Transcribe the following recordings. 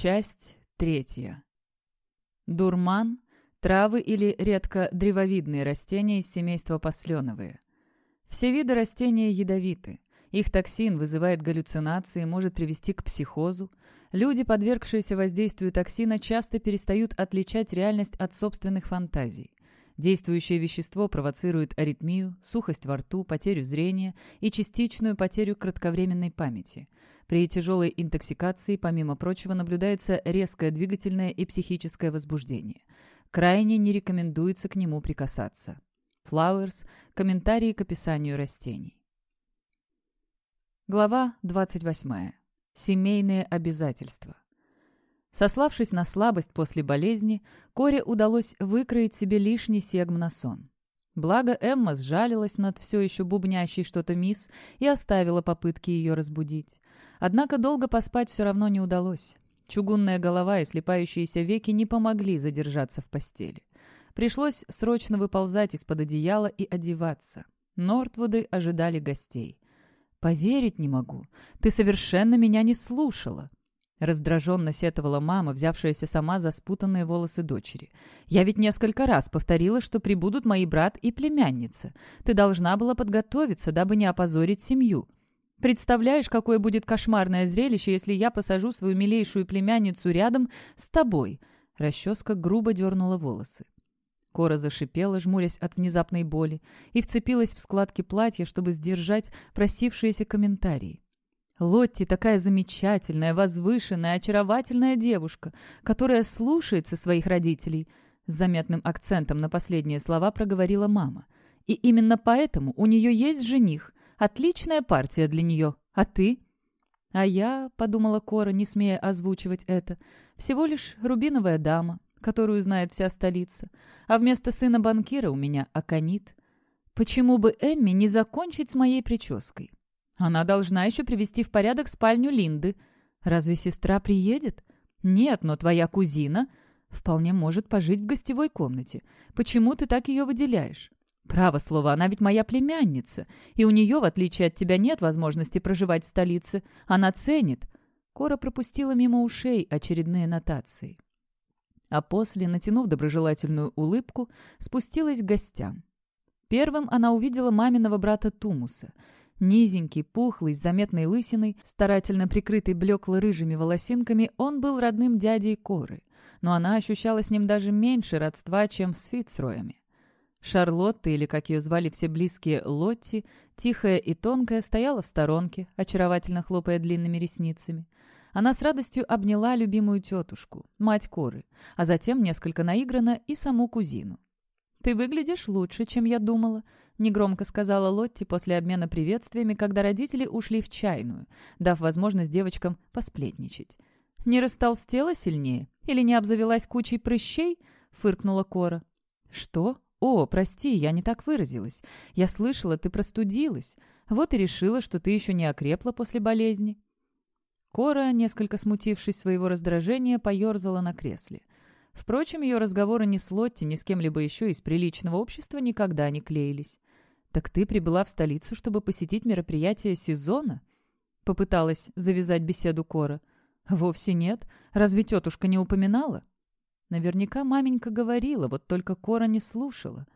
Часть третья. Дурман – травы или редко древовидные растения из семейства посленовые. Все виды растения ядовиты. Их токсин вызывает галлюцинации, может привести к психозу. Люди, подвергшиеся воздействию токсина, часто перестают отличать реальность от собственных фантазий. Действующее вещество провоцирует аритмию, сухость во рту, потерю зрения и частичную потерю кратковременной памяти. При тяжелой интоксикации, помимо прочего, наблюдается резкое двигательное и психическое возбуждение. Крайне не рекомендуется к нему прикасаться. Flowers. Комментарии к описанию растений. Глава 28. Семейные обязательства. Сославшись на слабость после болезни, Коре удалось выкроить себе лишний сегм на сон. Благо Эмма сжалилась над все еще бубнящей что-то мисс и оставила попытки ее разбудить. Однако долго поспать все равно не удалось. Чугунная голова и слепающиеся веки не помогли задержаться в постели. Пришлось срочно выползать из-под одеяла и одеваться. Нортвуды ожидали гостей. «Поверить не могу. Ты совершенно меня не слушала», Раздраженно сетовала мама, взявшаяся сама за спутанные волосы дочери. «Я ведь несколько раз повторила, что прибудут мои брат и племянница. Ты должна была подготовиться, дабы не опозорить семью. Представляешь, какое будет кошмарное зрелище, если я посажу свою милейшую племянницу рядом с тобой?» Расческа грубо дернула волосы. Кора зашипела, жмурясь от внезапной боли, и вцепилась в складки платья, чтобы сдержать просившиеся комментарии. Лотти такая замечательная, возвышенная, очаровательная девушка, которая слушается своих родителей. С заметным акцентом на последние слова проговорила мама. И именно поэтому у нее есть жених. Отличная партия для нее. А ты? А я, подумала Кора, не смея озвучивать это, всего лишь рубиновая дама, которую знает вся столица. А вместо сына банкира у меня аконит. Почему бы Эмми не закончить с моей прической? Она должна еще привести в порядок спальню Линды. Разве сестра приедет? Нет, но твоя кузина вполне может пожить в гостевой комнате. Почему ты так ее выделяешь? Право слово, она ведь моя племянница, и у нее, в отличие от тебя, нет возможности проживать в столице. Она ценит. Кора пропустила мимо ушей очередные нотации. А после, натянув доброжелательную улыбку, спустилась к гостям. Первым она увидела маминого брата Тумуса — Низенький, пухлый, с заметной лысиной, старательно прикрытый блекло-рыжими волосинками, он был родным дядей Коры, но она ощущала с ним даже меньше родства, чем с Фицроями. Шарлотта, или, как ее звали все близкие, Лотти, тихая и тонкая, стояла в сторонке, очаровательно хлопая длинными ресницами. Она с радостью обняла любимую тетушку, мать Коры, а затем несколько наигранно и саму кузину. «Ты выглядишь лучше, чем я думала», — негромко сказала Лотти после обмена приветствиями, когда родители ушли в чайную, дав возможность девочкам посплетничать. «Не растолстела сильнее? Или не обзавелась кучей прыщей?» — фыркнула Кора. «Что? О, прости, я не так выразилась. Я слышала, ты простудилась. Вот и решила, что ты еще не окрепла после болезни». Кора, несколько смутившись своего раздражения, поерзала на кресле. Впрочем, ее разговоры ни с Лотти, ни с кем-либо еще из приличного общества никогда не клеились. «Так ты прибыла в столицу, чтобы посетить мероприятие сезона?» Попыталась завязать беседу Кора. «Вовсе нет. Разве тетушка не упоминала?» Наверняка маменька говорила, вот только Кора не слушала.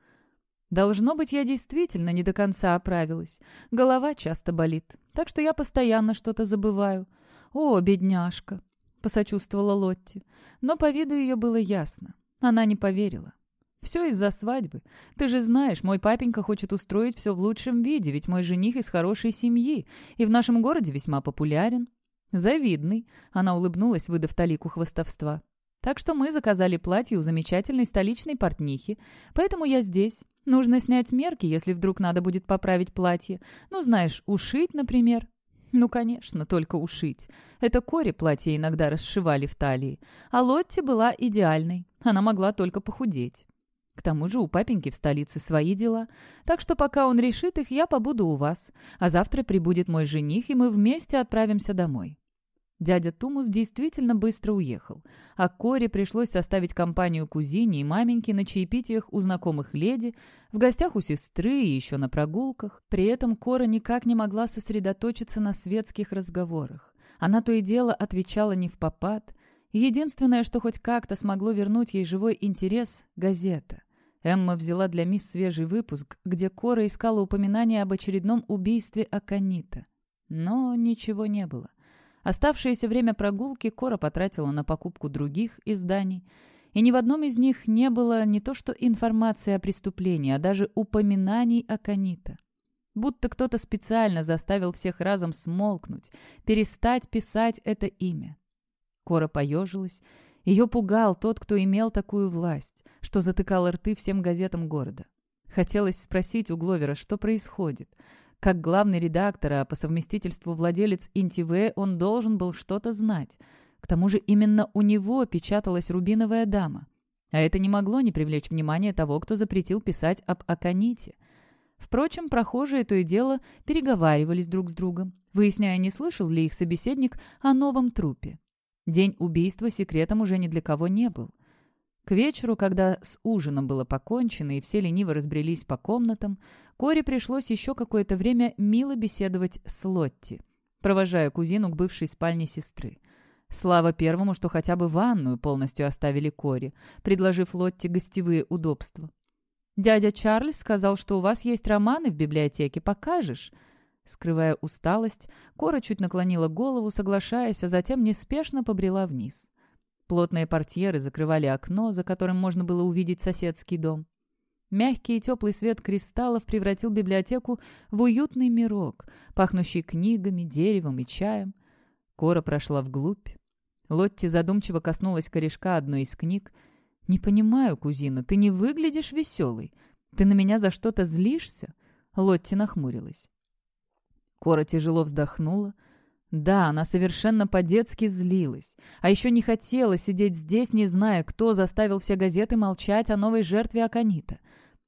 «Должно быть, я действительно не до конца оправилась. Голова часто болит, так что я постоянно что-то забываю. О, бедняжка!» — посочувствовала Лотти. Но по виду ее было ясно. Она не поверила. Все из-за свадьбы. Ты же знаешь, мой папенька хочет устроить все в лучшем виде, ведь мой жених из хорошей семьи и в нашем городе весьма популярен. Завидный. Она улыбнулась, выдав талику хвостовства. Так что мы заказали платье у замечательной столичной портнихи. Поэтому я здесь. Нужно снять мерки, если вдруг надо будет поправить платье. Ну, знаешь, ушить, например. Ну, конечно, только ушить. Это Кори платье иногда расшивали в талии. А Лотти была идеальной. Она могла только похудеть. К тому же у папеньки в столице свои дела, так что пока он решит их, я побуду у вас, а завтра прибудет мой жених, и мы вместе отправимся домой». Дядя Тумус действительно быстро уехал, а Коре пришлось составить компанию кузине и маменьке на чаепитиях у знакомых леди, в гостях у сестры и еще на прогулках. При этом Кора никак не могла сосредоточиться на светских разговорах. Она то и дело отвечала не в попад, Единственное, что хоть как-то смогло вернуть ей живой интерес — газета. Эмма взяла для мисс свежий выпуск, где Кора искала упоминание об очередном убийстве Аканита. Но ничего не было. Оставшееся время прогулки Кора потратила на покупку других изданий, и ни в одном из них не было не то что информации о преступлении, а даже упоминаний Аканита. Будто кто-то специально заставил всех разом смолкнуть, перестать писать это имя. Кора поежилась. Ее пугал тот, кто имел такую власть, что затыкал рты всем газетам города. Хотелось спросить у Гловера, что происходит. Как главный редактор, а по совместительству владелец ИНТВ, он должен был что-то знать. К тому же именно у него печаталась «Рубиновая дама». А это не могло не привлечь внимание того, кто запретил писать об Аконите. Впрочем, прохожие то и дело переговаривались друг с другом, выясняя, не слышал ли их собеседник о новом трупе. День убийства секретом уже ни для кого не был. К вечеру, когда с ужином было покончено и все лениво разбрелись по комнатам, Коре пришлось еще какое-то время мило беседовать с Лотти, провожая кузину к бывшей спальне сестры. Слава первому, что хотя бы ванную полностью оставили Коре, предложив Лотти гостевые удобства. «Дядя Чарльз сказал, что у вас есть романы в библиотеке. Покажешь?» Скрывая усталость, Кора чуть наклонила голову, соглашаясь, а затем неспешно побрела вниз. Плотные портьеры закрывали окно, за которым можно было увидеть соседский дом. Мягкий и теплый свет кристаллов превратил библиотеку в уютный мирок, пахнущий книгами, деревом и чаем. Кора прошла вглубь. Лотти задумчиво коснулась корешка одной из книг. «Не понимаю, кузина, ты не выглядишь веселой. Ты на меня за что-то злишься?» Лотти нахмурилась. Кора тяжело вздохнула. Да, она совершенно по-детски злилась. А еще не хотела сидеть здесь, не зная, кто заставил все газеты молчать о новой жертве Аконита.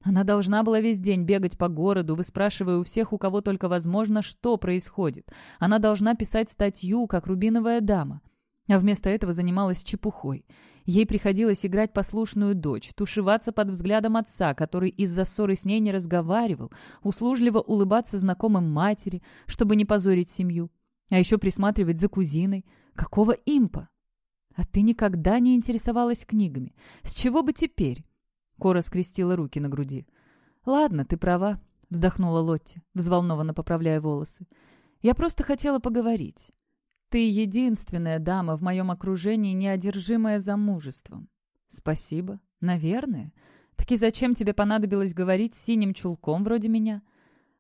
Она должна была весь день бегать по городу, выспрашивая у всех, у кого только возможно, что происходит. Она должна писать статью, как рубиновая дама. А вместо этого занималась чепухой. Ей приходилось играть послушную дочь, тушеваться под взглядом отца, который из-за ссоры с ней не разговаривал, услужливо улыбаться знакомым матери, чтобы не позорить семью, а еще присматривать за кузиной. Какого импа? А ты никогда не интересовалась книгами. С чего бы теперь? Кора скрестила руки на груди. «Ладно, ты права», — вздохнула Лотти, взволнованно поправляя волосы. «Я просто хотела поговорить. Ты единственная дама в моем окружении, неодержимая замужеством. Спасибо. Наверное. Так и зачем тебе понадобилось говорить синим чулком вроде меня?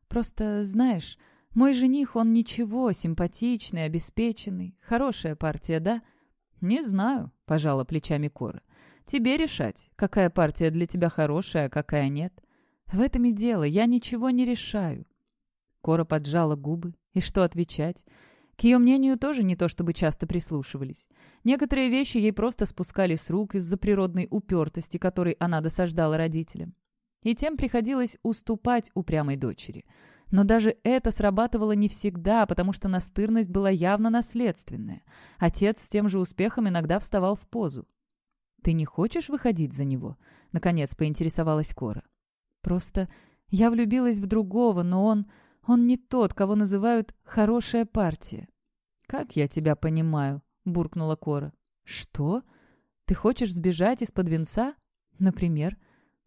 Просто, знаешь, мой жених, он ничего, симпатичный, обеспеченный. Хорошая партия, да? Не знаю, пожала плечами Кора. Тебе решать, какая партия для тебя хорошая, а какая нет. В этом и дело, я ничего не решаю. Кора поджала губы. И что отвечать? К ее мнению тоже не то чтобы часто прислушивались. Некоторые вещи ей просто спускали с рук из-за природной упертости, которой она досаждала родителям. И тем приходилось уступать упрямой дочери. Но даже это срабатывало не всегда, потому что настырность была явно наследственная. Отец с тем же успехом иногда вставал в позу. «Ты не хочешь выходить за него?» — наконец поинтересовалась Кора. «Просто я влюбилась в другого, но он...» Он не тот, кого называют «хорошая партия». «Как я тебя понимаю?» — буркнула Кора. «Что? Ты хочешь сбежать из-под венца? Например?»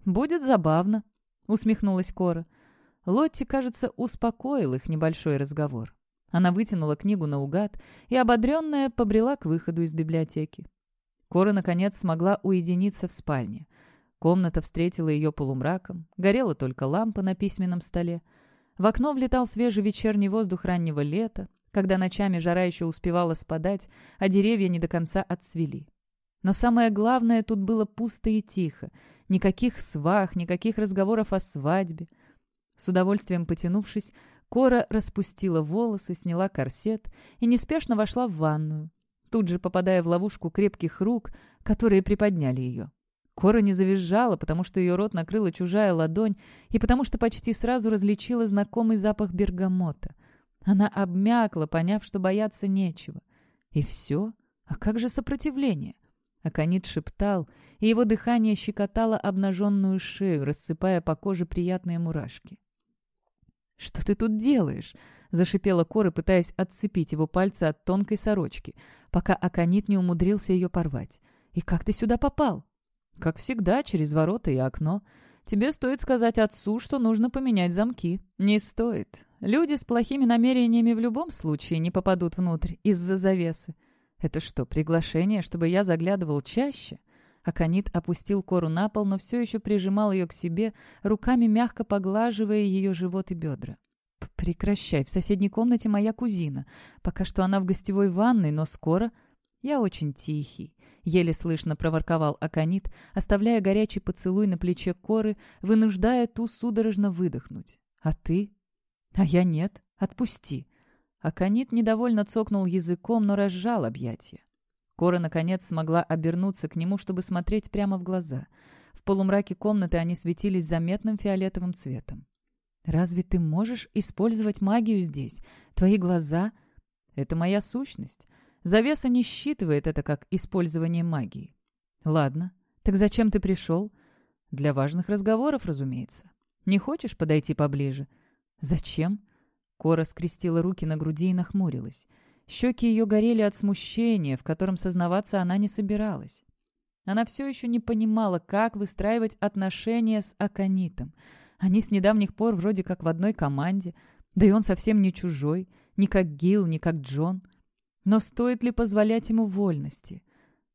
«Будет забавно», — усмехнулась Кора. Лотти, кажется, успокоил их небольшой разговор. Она вытянула книгу наугад и, ободренная, побрела к выходу из библиотеки. Кора, наконец, смогла уединиться в спальне. Комната встретила ее полумраком, горела только лампа на письменном столе. В окно влетал свежий вечерний воздух раннего лета, когда ночами жара еще успевала спадать, а деревья не до конца отцвели. Но самое главное, тут было пусто и тихо. Никаких свах, никаких разговоров о свадьбе. С удовольствием потянувшись, Кора распустила волосы, сняла корсет и неспешно вошла в ванную, тут же попадая в ловушку крепких рук, которые приподняли ее. Кора не завизжала, потому что ее рот накрыла чужая ладонь и потому что почти сразу различила знакомый запах бергамота. Она обмякла, поняв, что бояться нечего. И все? А как же сопротивление? Аконит шептал, и его дыхание щекотало обнаженную шею, рассыпая по коже приятные мурашки. «Что ты тут делаешь?» — зашипела Кора, пытаясь отцепить его пальцы от тонкой сорочки, пока Аконит не умудрился ее порвать. «И как ты сюда попал?» «Как всегда, через ворота и окно. Тебе стоит сказать отцу, что нужно поменять замки». «Не стоит. Люди с плохими намерениями в любом случае не попадут внутрь из-за завесы. Это что, приглашение, чтобы я заглядывал чаще?» Аконит опустил кору на пол, но все еще прижимал ее к себе, руками мягко поглаживая ее живот и бедра. «Прекращай, в соседней комнате моя кузина. Пока что она в гостевой ванной, но скоро...» «Я очень тихий», — еле слышно проворковал Аконит, оставляя горячий поцелуй на плече коры, вынуждая ту судорожно выдохнуть. «А ты?» «А я нет. Отпусти». Аконит недовольно цокнул языком, но разжал объятия. Кора, наконец, смогла обернуться к нему, чтобы смотреть прямо в глаза. В полумраке комнаты они светились заметным фиолетовым цветом. «Разве ты можешь использовать магию здесь? Твои глаза...» «Это моя сущность. Завеса не считывает это как использование магии». «Ладно. Так зачем ты пришел?» «Для важных разговоров, разумеется. Не хочешь подойти поближе?» «Зачем?» Кора скрестила руки на груди и нахмурилась. Щеки ее горели от смущения, в котором сознаваться она не собиралась. Она все еще не понимала, как выстраивать отношения с Аконитом. Они с недавних пор вроде как в одной команде, да и он совсем не чужой, ни как Гил, ни как Джон. Но стоит ли позволять ему вольности?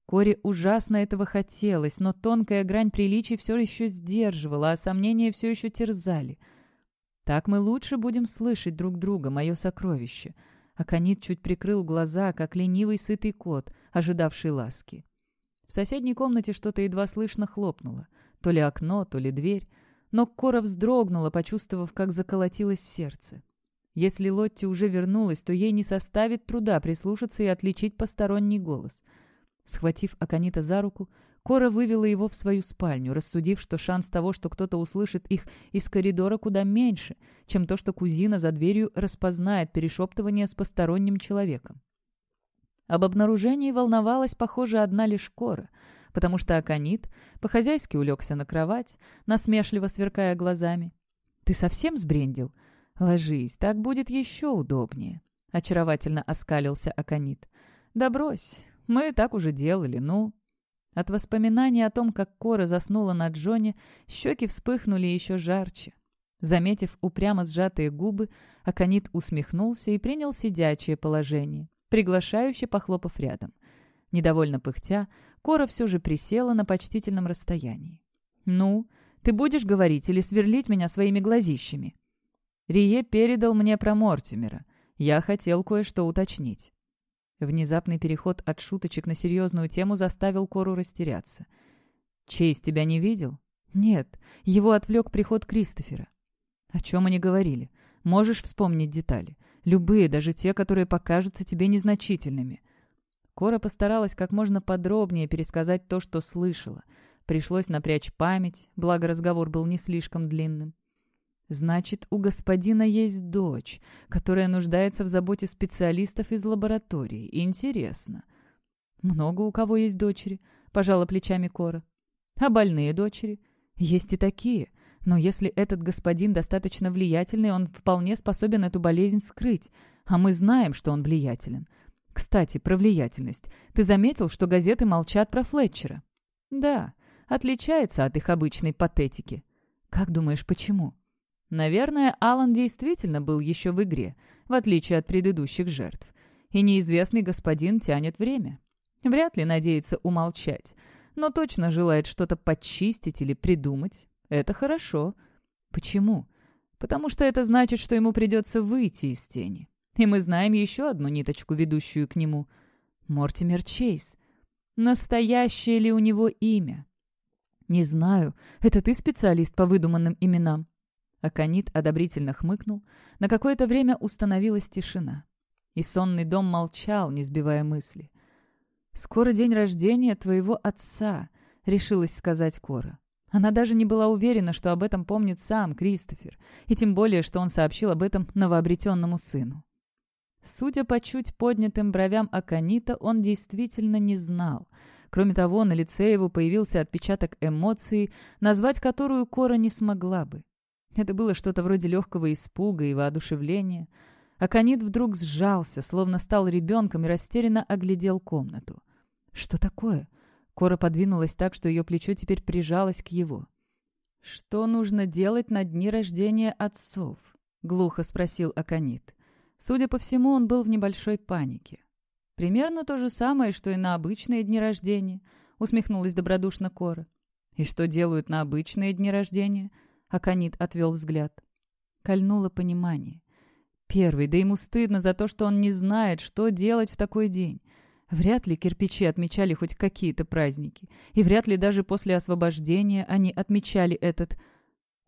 Коре ужасно этого хотелось, но тонкая грань приличий все еще сдерживала, а сомнения все еще терзали. «Так мы лучше будем слышать друг друга, мое сокровище», Аконит чуть прикрыл глаза, как ленивый сытый кот, ожидавший ласки. В соседней комнате что-то едва слышно хлопнуло. То ли окно, то ли дверь. Но Кора вздрогнула, почувствовав, как заколотилось сердце. Если Лотти уже вернулась, то ей не составит труда прислушаться и отличить посторонний голос. Схватив Аконита за руку, Кора вывела его в свою спальню, рассудив, что шанс того, что кто-то услышит их из коридора, куда меньше, чем то, что кузина за дверью распознает перешептывание с посторонним человеком. Об обнаружении волновалась, похоже, одна лишь Кора, потому что Аконит по-хозяйски улегся на кровать, насмешливо сверкая глазами. «Ты совсем сбрендил? Ложись, так будет еще удобнее», — очаровательно оскалился Аконит. «Да брось, мы так уже делали, ну...» От воспоминаний о том, как Кора заснула на Джоне, щеки вспыхнули еще жарче. Заметив упрямо сжатые губы, Аконит усмехнулся и принял сидячее положение, приглашающе похлопав рядом. Недовольно пыхтя, Кора все же присела на почтительном расстоянии. «Ну, ты будешь говорить или сверлить меня своими глазищами?» Рие передал мне про Мортимера. Я хотел кое-что уточнить. Внезапный переход от шуточек на серьезную тему заставил Кору растеряться. «Чейз тебя не видел?» «Нет, его отвлек приход Кристофера». «О чем они говорили? Можешь вспомнить детали? Любые, даже те, которые покажутся тебе незначительными». Кора постаралась как можно подробнее пересказать то, что слышала. Пришлось напрячь память, благо разговор был не слишком длинным. Значит, у господина есть дочь, которая нуждается в заботе специалистов из лаборатории. Интересно. Много у кого есть дочери, пожала плечами Кора. А больные дочери? Есть и такие. Но если этот господин достаточно влиятельный, он вполне способен эту болезнь скрыть. А мы знаем, что он влиятелен. Кстати, про влиятельность. Ты заметил, что газеты молчат про Флетчера? Да, отличается от их обычной патетики. Как думаешь, почему? Наверное, Алан действительно был еще в игре, в отличие от предыдущих жертв. И неизвестный господин тянет время. Вряд ли надеется умолчать, но точно желает что-то подчистить или придумать. Это хорошо. Почему? Потому что это значит, что ему придется выйти из тени. И мы знаем еще одну ниточку, ведущую к нему. Мортимер Чейз. Настоящее ли у него имя? Не знаю. Это ты специалист по выдуманным именам? Аконит одобрительно хмыкнул. На какое-то время установилась тишина. И сонный дом молчал, не сбивая мысли. «Скоро день рождения твоего отца», — решилась сказать Кора. Она даже не была уверена, что об этом помнит сам Кристофер, и тем более, что он сообщил об этом новообретенному сыну. Судя по чуть поднятым бровям Аконита, он действительно не знал. Кроме того, на лице его появился отпечаток эмоции, назвать которую Кора не смогла бы. Это было что-то вроде легкого испуга и воодушевления. Аконит вдруг сжался, словно стал ребенком и растерянно оглядел комнату. «Что такое?» Кора подвинулась так, что ее плечо теперь прижалось к его. «Что нужно делать на дни рождения отцов?» — глухо спросил Аконит. Судя по всему, он был в небольшой панике. «Примерно то же самое, что и на обычные дни рождения», — усмехнулась добродушно Кора. «И что делают на обычные дни рождения?» — Аконит отвел взгляд. Кольнуло понимание. Первый, да ему стыдно за то, что он не знает, что делать в такой день. Вряд ли кирпичи отмечали хоть какие-то праздники, и вряд ли даже после освобождения они отмечали этот...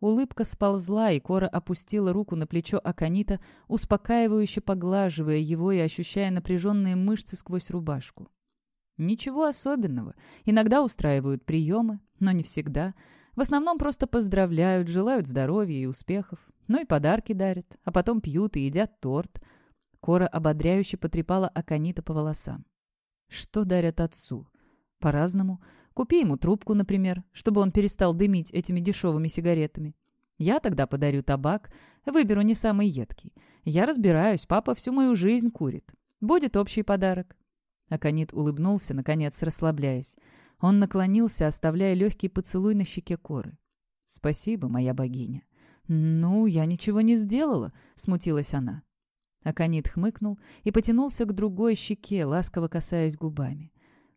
Улыбка сползла, и Кора опустила руку на плечо Аканита, успокаивающе поглаживая его и ощущая напряженные мышцы сквозь рубашку. Ничего особенного. Иногда устраивают приемы, но не всегда. В основном просто поздравляют, желают здоровья и успехов. Ну и подарки дарят, а потом пьют и едят торт. Кора ободряюще потрепала Аканита по волосам. Что дарят отцу? По-разному. Купи ему трубку, например, чтобы он перестал дымить этими дешевыми сигаретами. Я тогда подарю табак, выберу не самый едкий. Я разбираюсь, папа всю мою жизнь курит. Будет общий подарок. Аконит улыбнулся, наконец расслабляясь. Он наклонился, оставляя легкий поцелуй на щеке коры. «Спасибо, моя богиня». «Ну, я ничего не сделала», — смутилась она. Аконит хмыкнул и потянулся к другой щеке, ласково касаясь губами.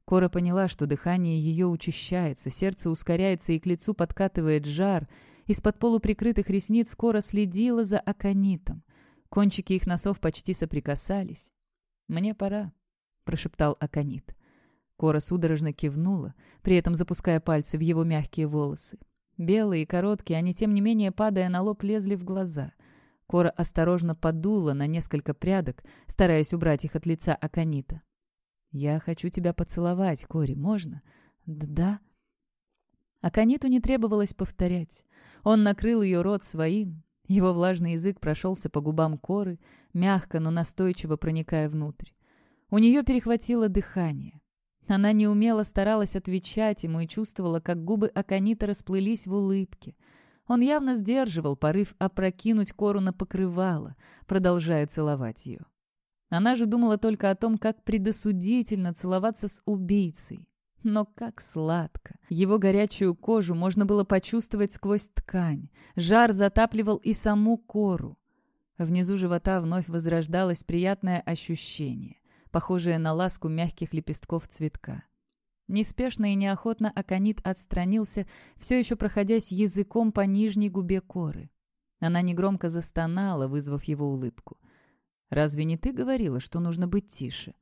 Кора поняла, что дыхание ее учащается, сердце ускоряется и к лицу подкатывает жар. Из-под полуприкрытых ресниц Кора следила за Аконитом. Кончики их носов почти соприкасались. «Мне пора», — прошептал Аконит. Кора судорожно кивнула, при этом запуская пальцы в его мягкие волосы. Белые и короткие, они, тем не менее, падая на лоб, лезли в глаза. Кора осторожно подула на несколько прядок, стараясь убрать их от лица Аконита. «Я хочу тебя поцеловать, Кори, можно?» «Да». Акониту не требовалось повторять. Он накрыл ее рот своим. Его влажный язык прошелся по губам Коры, мягко, но настойчиво проникая внутрь. У нее перехватило дыхание. Она неумело старалась отвечать ему и чувствовала, как губы Аконита расплылись в улыбке — он явно сдерживал порыв опрокинуть кору на покрывало, продолжая целовать ее. Она же думала только о том, как предосудительно целоваться с убийцей. Но как сладко! Его горячую кожу можно было почувствовать сквозь ткань. Жар затапливал и саму кору. Внизу живота вновь возрождалось приятное ощущение, похожее на ласку мягких лепестков цветка. Неспешно и неохотно Аконит отстранился, все еще проходясь языком по нижней губе коры. Она негромко застонала, вызвав его улыбку. «Разве не ты говорила, что нужно быть тише?»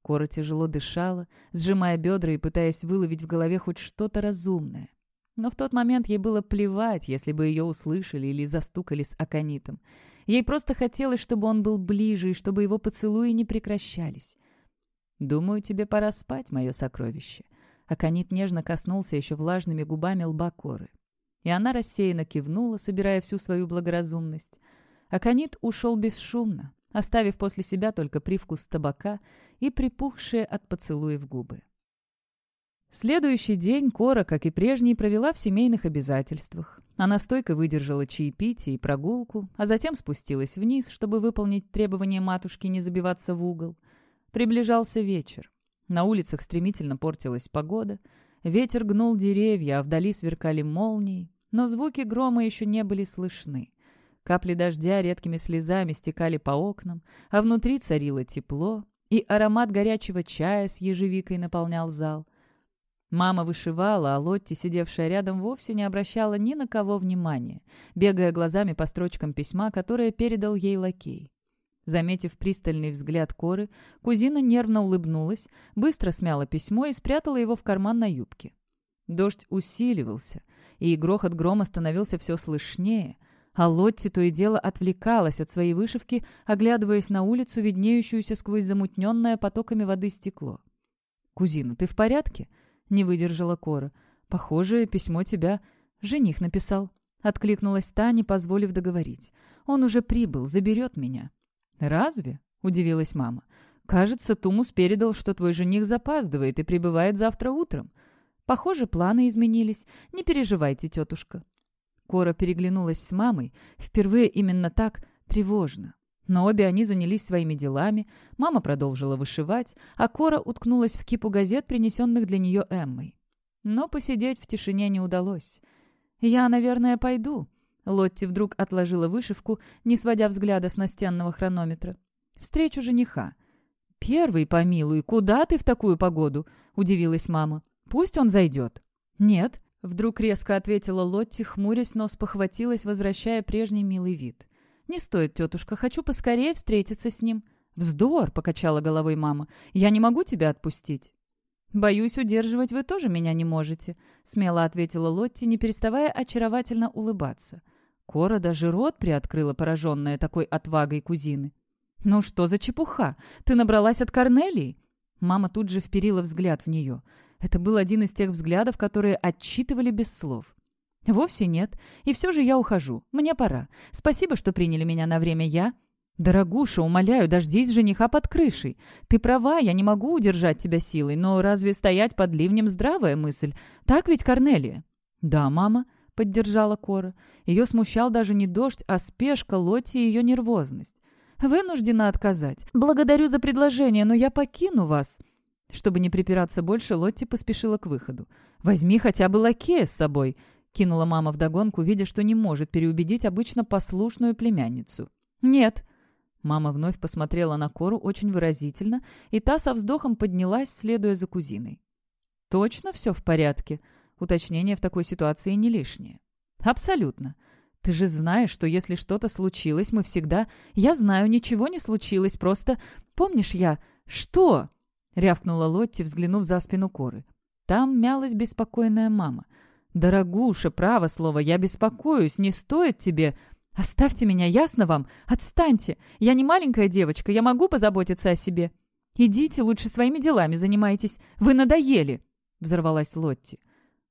Кора тяжело дышала, сжимая бедра и пытаясь выловить в голове хоть что-то разумное. Но в тот момент ей было плевать, если бы ее услышали или застукали с Аконитом. Ей просто хотелось, чтобы он был ближе и чтобы его поцелуи не прекращались. «Думаю, тебе пора спать, мое сокровище». Аконит нежно коснулся еще влажными губами лба коры. И она рассеянно кивнула, собирая всю свою благоразумность. Аконит ушел бесшумно, оставив после себя только привкус табака и припухшие от поцелуев губы. Следующий день Кора, как и прежний, провела в семейных обязательствах. Она стойко выдержала чаепитие и прогулку, а затем спустилась вниз, чтобы выполнить требования матушки не забиваться в угол. Приближался вечер. На улицах стремительно портилась погода. Ветер гнул деревья, а вдали сверкали молнии, но звуки грома еще не были слышны. Капли дождя редкими слезами стекали по окнам, а внутри царило тепло, и аромат горячего чая с ежевикой наполнял зал. Мама вышивала, а Лотти, сидевшая рядом, вовсе не обращала ни на кого внимания, бегая глазами по строчкам письма, которое передал ей лакей. Заметив пристальный взгляд Коры, кузина нервно улыбнулась, быстро смяла письмо и спрятала его в карман на юбке. Дождь усиливался, и грохот грома становился все слышнее, а Лотти то и дело отвлекалась от своей вышивки, оглядываясь на улицу, виднеющуюся сквозь замутненное потоками воды стекло. «Кузина, ты в порядке?» — не выдержала Кора. «Похоже, письмо тебя жених написал». Откликнулась та, не позволив договорить. «Он уже прибыл, заберет меня». «Разве?» — удивилась мама. «Кажется, Тумус передал, что твой жених запаздывает и прибывает завтра утром. Похоже, планы изменились. Не переживайте, тетушка». Кора переглянулась с мамой, впервые именно так тревожно. Но обе они занялись своими делами, мама продолжила вышивать, а Кора уткнулась в кипу газет, принесенных для нее Эммой. Но посидеть в тишине не удалось. «Я, наверное, пойду», — Лотти вдруг отложила вышивку, не сводя взгляда с настенного хронометра. «Встречу жениха». «Первый, помилуй, куда ты в такую погоду?» — удивилась мама. «Пусть он зайдет». «Нет», — вдруг резко ответила Лотти, хмурясь, но спохватилась, возвращая прежний милый вид. «Не стоит, тетушка, хочу поскорее встретиться с ним». «Вздор!» — покачала головой мама. «Я не могу тебя отпустить». «Боюсь, удерживать вы тоже меня не можете», — смело ответила Лотти, не переставая очаровательно улыбаться. Кора даже рот приоткрыла, пораженная такой отвагой кузины. «Ну что за чепуха? Ты набралась от Корнелии?» Мама тут же вперила взгляд в нее. Это был один из тех взглядов, которые отчитывали без слов. «Вовсе нет. И все же я ухожу. Мне пора. Спасибо, что приняли меня на время я...» «Дорогуша, умоляю, дождись жениха под крышей. Ты права, я не могу удержать тебя силой, но разве стоять под ливнем здравая мысль? Так ведь, Корнелия?» «Да, мама», — поддержала Кора. Ее смущал даже не дождь, а спешка Лотти и ее нервозность. «Вынуждена отказать. Благодарю за предложение, но я покину вас». Чтобы не припираться больше, Лотти поспешила к выходу. «Возьми хотя бы лакея с собой», — кинула мама вдогонку, видя, что не может переубедить обычно послушную племянницу. «Нет», Мама вновь посмотрела на Кору очень выразительно, и та со вздохом поднялась, следуя за кузиной. «Точно все в порядке?» Уточнение в такой ситуации не лишнее. «Абсолютно. Ты же знаешь, что если что-то случилось, мы всегда... Я знаю, ничего не случилось, просто... Помнишь я... Что?» Рявкнула Лотти, взглянув за спину Коры. Там мялась беспокойная мама. «Дорогуша, право слово, я беспокоюсь, не стоит тебе...» «Оставьте меня, ясно вам? Отстаньте! Я не маленькая девочка, я могу позаботиться о себе. Идите лучше своими делами занимайтесь. Вы надоели!» — взорвалась Лотти.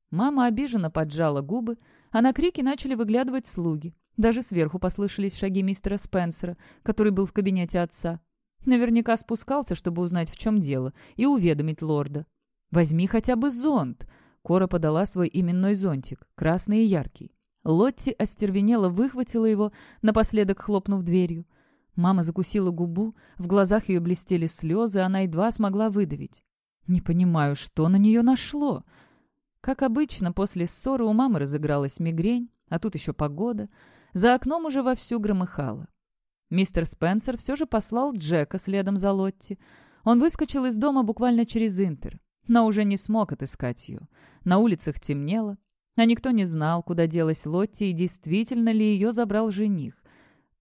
Мама обиженно поджала губы, а на крики начали выглядывать слуги. Даже сверху послышались шаги мистера Спенсера, который был в кабинете отца. Наверняка спускался, чтобы узнать, в чем дело, и уведомить лорда. «Возьми хотя бы зонт!» Кора подала свой именной зонтик, красный и яркий. Лотти остервенело выхватила его, напоследок хлопнув дверью. Мама закусила губу, в глазах ее блестели слезы, она едва смогла выдавить. «Не понимаю, что на нее нашло?» Как обычно, после ссоры у мамы разыгралась мигрень, а тут еще погода. За окном уже вовсю громыхало. Мистер Спенсер все же послал Джека следом за Лотти. Он выскочил из дома буквально через Интер, но уже не смог отыскать ее. На улицах темнело, а никто не знал, куда делась Лотти и действительно ли ее забрал жених.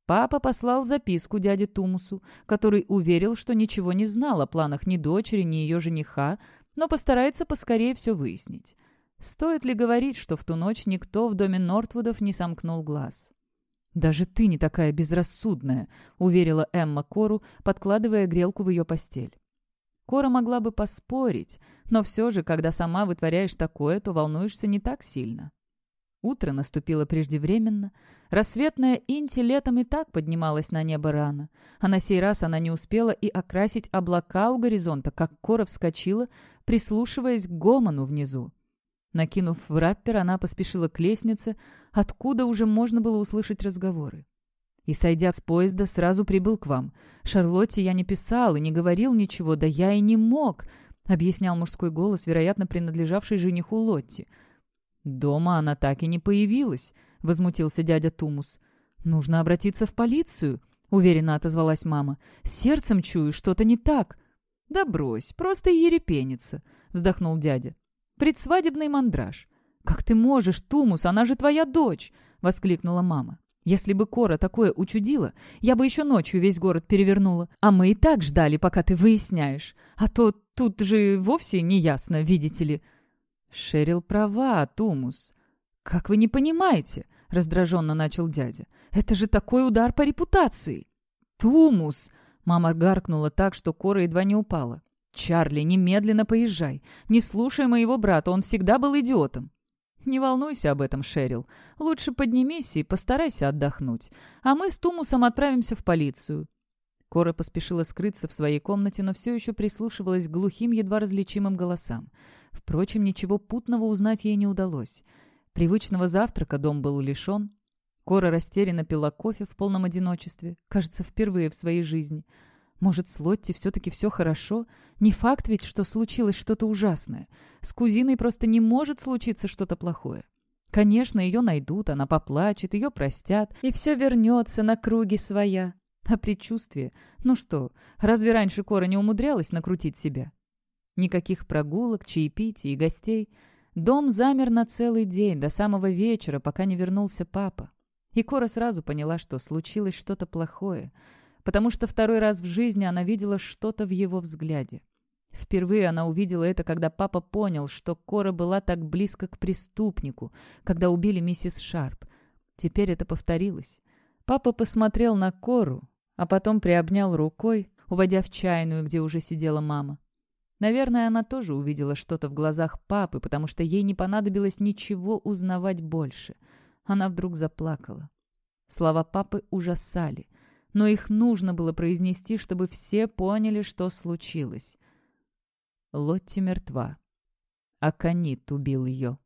Папа послал записку дяде Тумусу, который уверил, что ничего не знал о планах ни дочери, ни ее жениха, но постарается поскорее все выяснить. Стоит ли говорить, что в ту ночь никто в доме Нортвудов не сомкнул глаз? «Даже ты не такая безрассудная», — уверила Эмма Кору, подкладывая грелку в ее постель. Кора могла бы поспорить, но все же, когда сама вытворяешь такое, то волнуешься не так сильно. Утро наступило преждевременно. Рассветная Инти летом и так поднималась на небо рано, а на сей раз она не успела и окрасить облака у горизонта, как Кора вскочила, прислушиваясь к гомону внизу. Накинув в раппер, она поспешила к лестнице, откуда уже можно было услышать разговоры. И, сойдя с поезда, сразу прибыл к вам. Шарлотте я не писал и не говорил ничего, да я и не мог», — объяснял мужской голос, вероятно, принадлежавший жениху Лотти. «Дома она так и не появилась», — возмутился дядя Тумус. «Нужно обратиться в полицию», — уверенно отозвалась мама. «Сердцем чую, что-то не так». «Да брось, просто ерепенится», — вздохнул дядя. «Предсвадебный мандраж». «Как ты можешь, Тумус, она же твоя дочь!» — воскликнула мама. Если бы Кора такое учудила, я бы еще ночью весь город перевернула. А мы и так ждали, пока ты выясняешь. А то тут же вовсе не ясно, видите ли». Шерил права, Тумус. «Как вы не понимаете?» — раздраженно начал дядя. «Это же такой удар по репутации!» «Тумус!» — мама гаркнула так, что Кора едва не упала. «Чарли, немедленно поезжай. Не слушай моего брата, он всегда был идиотом. «Не волнуйся об этом, Шерил. Лучше поднимись и постарайся отдохнуть. А мы с Тумусом отправимся в полицию». Кора поспешила скрыться в своей комнате, но все еще прислушивалась к глухим, едва различимым голосам. Впрочем, ничего путного узнать ей не удалось. Привычного завтрака дом был лишен. Кора растерянно пила кофе в полном одиночестве, кажется, впервые в своей жизни. Может, с Лотти все-таки все хорошо? Не факт ведь, что случилось что-то ужасное. С кузиной просто не может случиться что-то плохое. Конечно, ее найдут, она поплачет, ее простят, и все вернется на круги своя. А предчувствие? Ну что, разве раньше Кора не умудрялась накрутить себя? Никаких прогулок, чаепитий и гостей. Дом замер на целый день, до самого вечера, пока не вернулся папа. И Кора сразу поняла, что случилось что-то плохое, потому что второй раз в жизни она видела что-то в его взгляде. Впервые она увидела это, когда папа понял, что Кора была так близко к преступнику, когда убили миссис Шарп. Теперь это повторилось. Папа посмотрел на Кору, а потом приобнял рукой, уводя в чайную, где уже сидела мама. Наверное, она тоже увидела что-то в глазах папы, потому что ей не понадобилось ничего узнавать больше — она вдруг заплакала. Слова папы ужасали, но их нужно было произнести, чтобы все поняли, что случилось. Лотти мертва. Аконит убил ее.